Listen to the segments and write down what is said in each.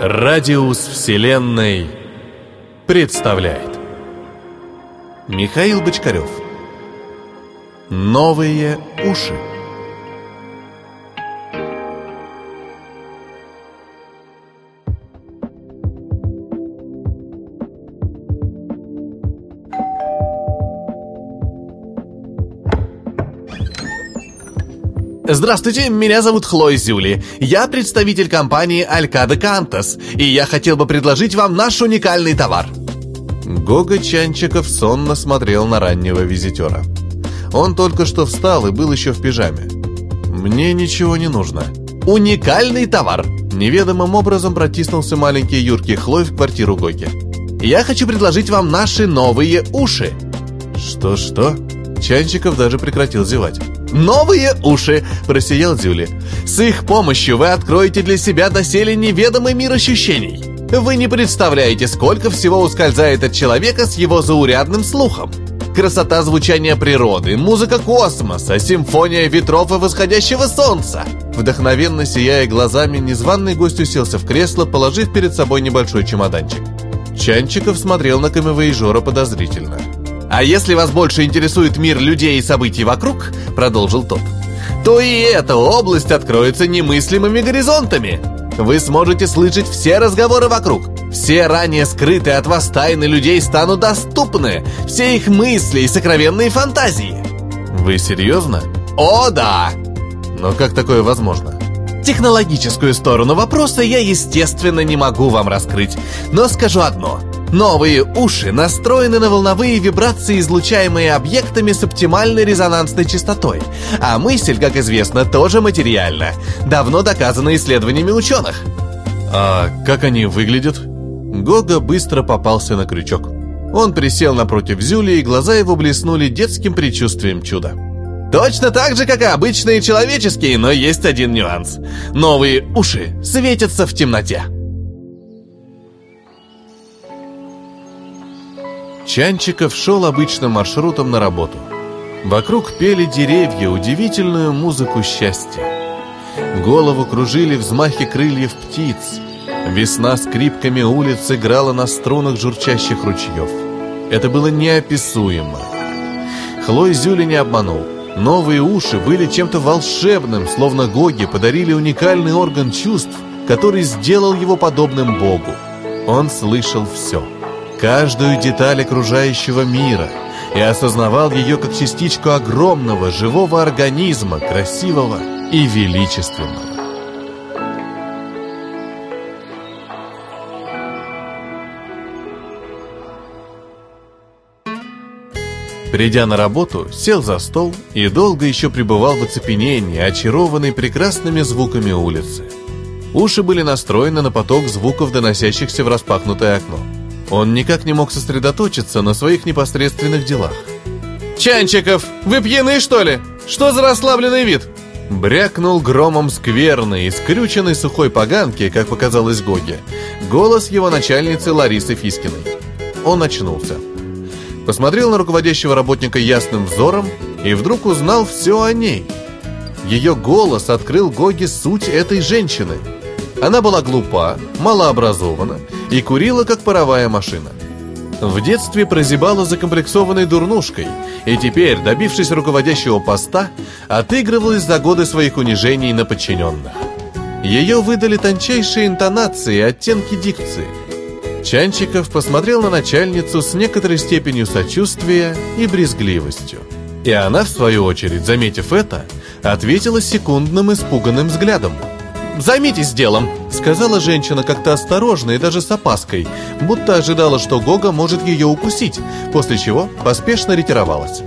Радиус Вселенной представляет. Михаил Бочкарев. Новые уши Здравствуйте, меня зовут Хлой Зюли. Я представитель компании Алькада Кантас, и я хотел бы предложить вам наш уникальный товар. Гога Чанчиков сонно смотрел на раннего визитера. Он только что встал и был еще в пижаме. «Мне ничего не нужно». Уникальный товар. Неведомым образом протиснулся маленький юркий Хлой в квартиру Гоги. Я хочу предложить вам наши новые уши. Что-что? Чанчиков даже прекратил зевать. Новые уши, просиял Зюли. С их помощью вы откроете для себя доселе неведомый мир ощущений. Вы не представляете, сколько всего ускользает от человека с его заурядным слухом. Красота звучания природы, музыка космоса, симфония ветров и восходящего солнца. Вдохновенно сияя глазами, незваный гость уселся в кресло, положив перед собой небольшой чемоданчик. Чанчиков смотрел на камевоежора подозрительно. «А если вас больше интересует мир людей и событий вокруг», — продолжил тот, «то и эта область откроется немыслимыми горизонтами. Вы сможете слышать все разговоры вокруг. Все ранее скрытые от вас тайны людей станут доступны. Все их мысли и сокровенные фантазии». «Вы серьезно?» «О, да!» «Но как такое возможно?» Технологическую сторону вопроса я, естественно, не могу вам раскрыть, но скажу одно. Новые уши настроены на волновые вибрации, излучаемые объектами с оптимальной резонансной частотой. А мысль, как известно, тоже материальна. Давно доказано исследованиями ученых. А как они выглядят? Гога быстро попался на крючок. Он присел напротив Зюли, и глаза его блеснули детским предчувствием чуда. Точно так же, как и обычные человеческие, но есть один нюанс. Новые уши светятся в темноте. Чанчиков шел обычным маршрутом на работу. Вокруг пели деревья удивительную музыку счастья. Голову кружили взмахи крыльев птиц. Весна скрипками улиц играла на струнах журчащих ручьев. Это было неописуемо. Хлой Зюли не обманул. Новые уши были чем-то волшебным, словно Гоги подарили уникальный орган чувств, который сделал его подобным Богу. Он слышал все каждую деталь окружающего мира и осознавал ее как частичку огромного живого организма, красивого и величественного. Придя на работу, сел за стол и долго еще пребывал в оцепенении, очарованный прекрасными звуками улицы. Уши были настроены на поток звуков, доносящихся в распахнутое окно. Он никак не мог сосредоточиться на своих непосредственных делах. «Чанчиков, вы пьяны, что ли? Что за расслабленный вид?» Брякнул громом скверный и скрюченной сухой поганки, как показалось Гоге, голос его начальницы Ларисы Фискиной. Он очнулся. Посмотрел на руководящего работника ясным взором и вдруг узнал все о ней. Ее голос открыл Гоге суть этой женщины. Она была глупа, малообразована и курила, как паровая машина. В детстве прозябала закомплексованной дурнушкой, и теперь, добившись руководящего поста, отыгрывалась за годы своих унижений на подчиненных. Ее выдали тончайшие интонации и оттенки дикции. Чанчиков посмотрел на начальницу с некоторой степенью сочувствия и брезгливостью. И она, в свою очередь, заметив это, ответила секундным испуганным взглядом – Займитесь делом!» Сказала женщина как-то осторожно и даже с опаской, будто ожидала, что Гога может ее укусить, после чего поспешно ретировалась.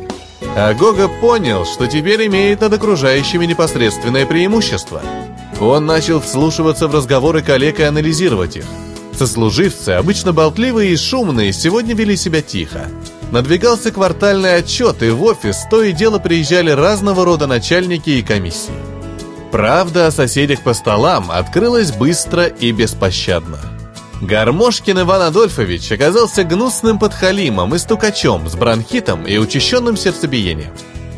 А Гога понял, что теперь имеет над окружающими непосредственное преимущество. Он начал вслушиваться в разговоры коллег и анализировать их. Сослуживцы, обычно болтливые и шумные, сегодня вели себя тихо. Надвигался квартальный отчет, и в офис то и дело приезжали разного рода начальники и комиссии. Правда о соседях по столам открылась быстро и беспощадно. Гармошкин Иван Адольфович оказался гнусным подхалимом и стукачом с бронхитом и учащенным сердцебиением.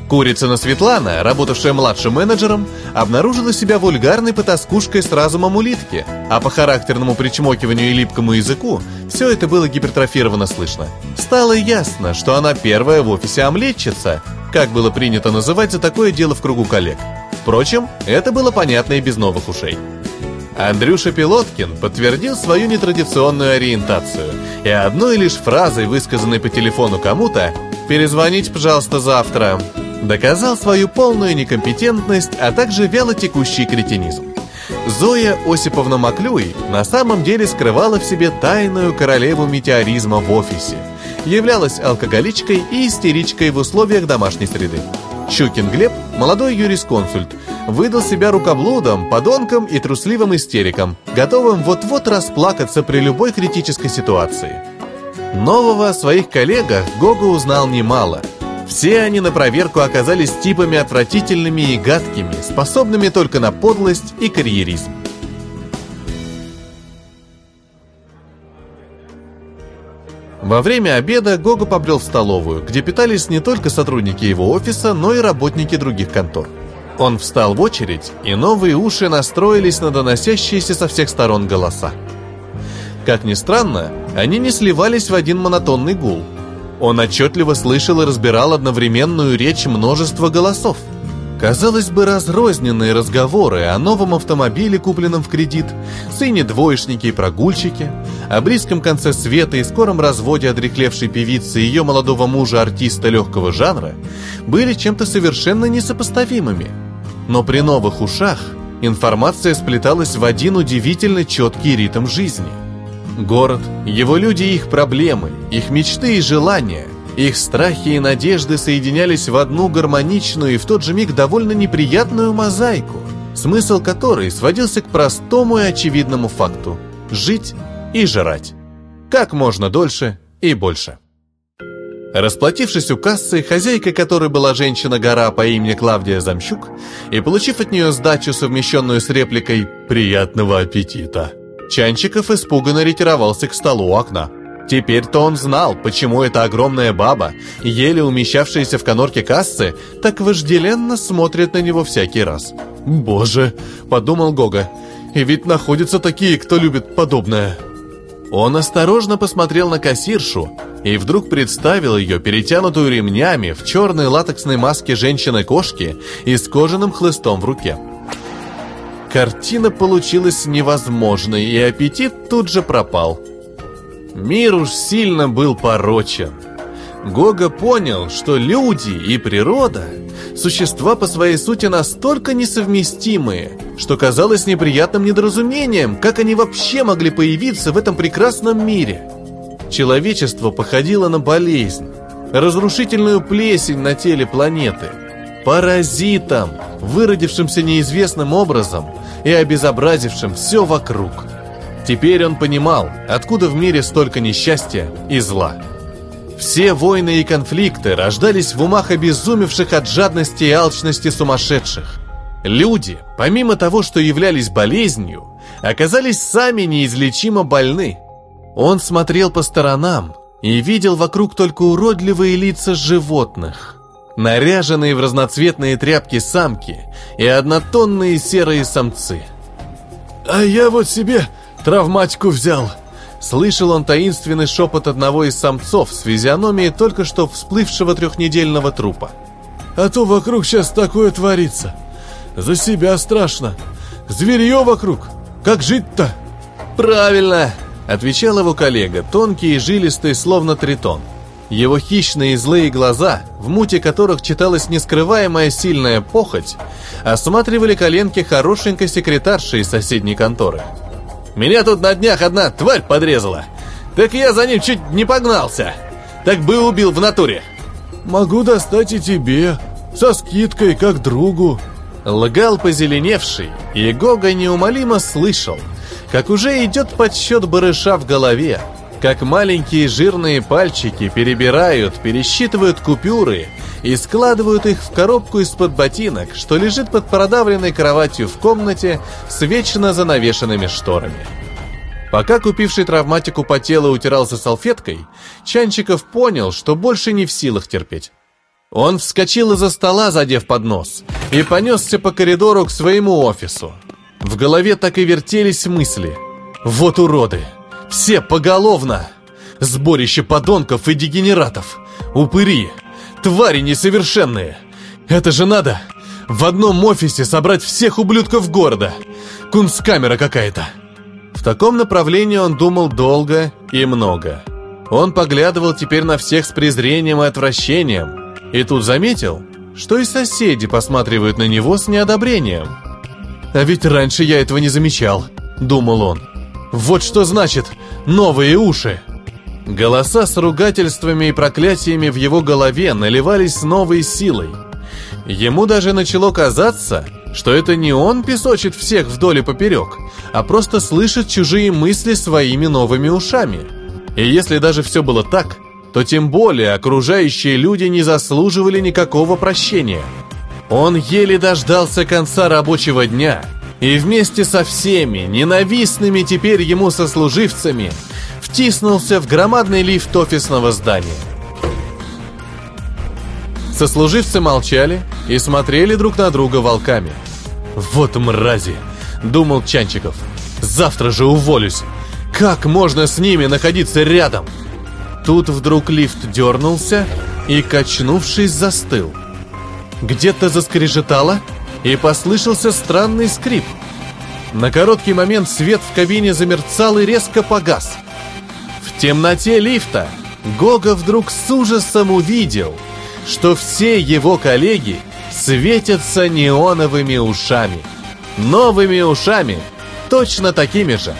Курицына Светлана, работавшая младшим менеджером, обнаружила себя вульгарной потаскушкой с разумом улитки, а по характерному причмокиванию и липкому языку все это было гипертрофировано слышно. Стало ясно, что она первая в офисе омлетчица, как было принято называть за такое дело в кругу коллег. Впрочем, это было понятно и без новых ушей. Андрюша Пилоткин подтвердил свою нетрадиционную ориентацию и одной лишь фразой, высказанной по телефону кому-то «Перезвоните, пожалуйста, завтра», доказал свою полную некомпетентность, а также вялотекущий кретинизм. Зоя Осиповна Маклюй на самом деле скрывала в себе тайную королеву метеоризма в офисе, являлась алкоголичкой и истеричкой в условиях домашней среды. Щукин Глеб, молодой юрисконсульт, выдал себя рукоблудом, подонком и трусливым истериком, готовым вот-вот расплакаться при любой критической ситуации. Нового о своих коллегах Гога узнал немало – все они на проверку оказались типами отвратительными и гадкими, способными только на подлость и карьеризм. Во время обеда Гога побрел в столовую, где питались не только сотрудники его офиса, но и работники других контор. Он встал в очередь, и новые уши настроились на доносящиеся со всех сторон голоса. Как ни странно, они не сливались в один монотонный гул – он отчетливо слышал и разбирал одновременную речь множества голосов. Казалось бы, разрозненные разговоры о новом автомобиле, купленном в кредит, сыне двоечники и прогульщики, о близком конце света и скором разводе одрехлевшей певицы и ее молодого мужа-артиста легкого жанра, были чем-то совершенно несопоставимыми. Но при новых ушах информация сплеталась в один удивительно четкий ритм жизни – Город, его люди и их проблемы, их мечты и желания, их страхи и надежды соединялись в одну гармоничную и в тот же миг довольно неприятную мозаику, смысл которой сводился к простому и очевидному факту – жить и жрать. Как можно дольше и больше. Расплатившись у кассы, хозяйка которой была женщина-гора по имени Клавдия Замщук, и получив от нее сдачу, совмещенную с репликой «приятного аппетита», Чанчиков испуганно ретировался к столу у окна. Теперь-то он знал, почему эта огромная баба, еле умещавшаяся в конорке кассы, так вожделенно смотрит на него всякий раз. «Боже!» – подумал Гога. «И ведь находятся такие, кто любит подобное». Он осторожно посмотрел на кассиршу и вдруг представил ее, перетянутую ремнями, в черной латексной маске женщины-кошки и с кожаным хлыстом в руке. Картина получилась невозможной, и аппетит тут же пропал. Мир уж сильно был порочен. Гога понял, что люди и природа – существа по своей сути настолько несовместимые, что казалось неприятным недоразумением, как они вообще могли появиться в этом прекрасном мире. Человечество походило на болезнь, разрушительную плесень на теле планеты, паразитом, выродившимся неизвестным образом – и обезобразившим все вокруг. Теперь он понимал, откуда в мире столько несчастья и зла. Все войны и конфликты рождались в умах обезумевших от жадности и алчности сумасшедших. Люди, помимо того, что являлись болезнью, оказались сами неизлечимо больны. Он смотрел по сторонам и видел вокруг только уродливые лица животных – наряженные в разноцветные тряпки самки и однотонные серые самцы. «А я вот себе травматику взял», Слышал он таинственный шепот одного из самцов с физиономией только что всплывшего трехнедельного трупа. «А то вокруг сейчас такое творится. За себя страшно. Зверье вокруг. Как жить-то?» «Правильно!» — отвечал его коллега, тонкий и жилистый, словно тритон. Его хищные и злые глаза, в муте которых читалась нескрываемая сильная похоть, осматривали коленки хорошенькой секретарши из соседней конторы. «Меня тут на днях одна тварь подрезала. Так я за ним чуть не погнался. Так бы убил в натуре». «Могу достать и тебе, со скидкой, как другу». Лгал позеленевший, и Гога неумолимо слышал, как уже идет подсчет барыша в голове, как маленькие жирные пальчики перебирают, пересчитывают купюры и складывают их в коробку из-под ботинок, что лежит под продавленной кроватью в комнате с вечно занавешенными шторами. Пока купивший травматику по телу утирался салфеткой, Чанчиков понял, что больше не в силах терпеть. Он вскочил из-за стола, задев поднос, и понесся по коридору к своему офису. В голове так и вертелись мысли. «Вот уроды! Все поголовно! Сборище подонков и дегенератов! Упыри! Твари несовершенные! Это же надо! В одном офисе собрать всех ублюдков города! Кунсткамера какая-то!» В таком направлении он думал долго и много. Он поглядывал теперь на всех с презрением и отвращением. И тут заметил, что и соседи посматривают на него с неодобрением. «А ведь раньше я этого не замечал», — думал он. «Вот что значит новые уши!» Голоса с ругательствами и проклятиями в его голове наливались новой силой. Ему даже начало казаться, что это не он песочит всех вдоль и поперек, а просто слышит чужие мысли своими новыми ушами. И если даже все было так, то тем более окружающие люди не заслуживали никакого прощения. Он еле дождался конца рабочего дня и вместе со всеми ненавистными теперь ему сослуживцами втиснулся в громадный лифт офисного здания. Сослуживцы молчали и смотрели друг на друга волками. «Вот мрази!» — думал Чанчиков. «Завтра же уволюсь! Как можно с ними находиться рядом?» Тут вдруг лифт дернулся и, качнувшись, застыл. Где-то заскрежетало, и послышался странный скрип. На короткий момент свет в кабине замерцал и резко погас. Темноте лифта Гога вдруг с ужасом увидел — что все его коллеги светятся неоновыми ушами. Новыми ушами, точно такими же,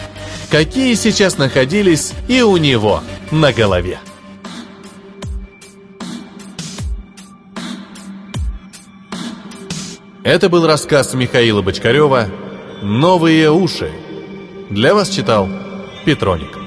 какие сейчас находились и у него на голове. Это был рассказ Михаила Бочкарева «Новые уши». Для вас читал Петроник.